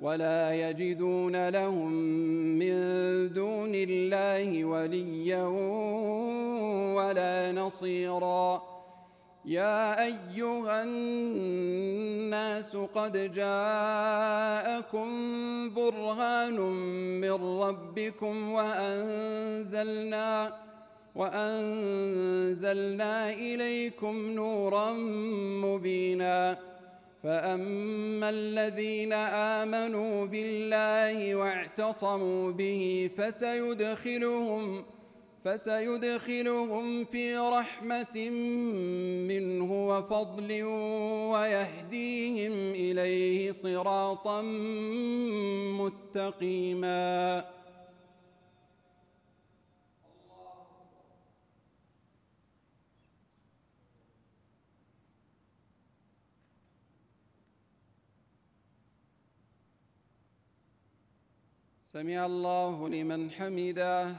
ولا يجدون لهم من دون الله وليا ولا نصيرا. يا أيها الناس قد جاءكم برهان من ربكم وأنزلنا وأنزلنا إليكم نورا مبينا. فاما الذين امنوا بالله واعتصموا به فسيدخلهم فسيدخلهم في رحمة منه وفضل ويهديهم إليه صراطا مستقيما سمع الله لمن حمده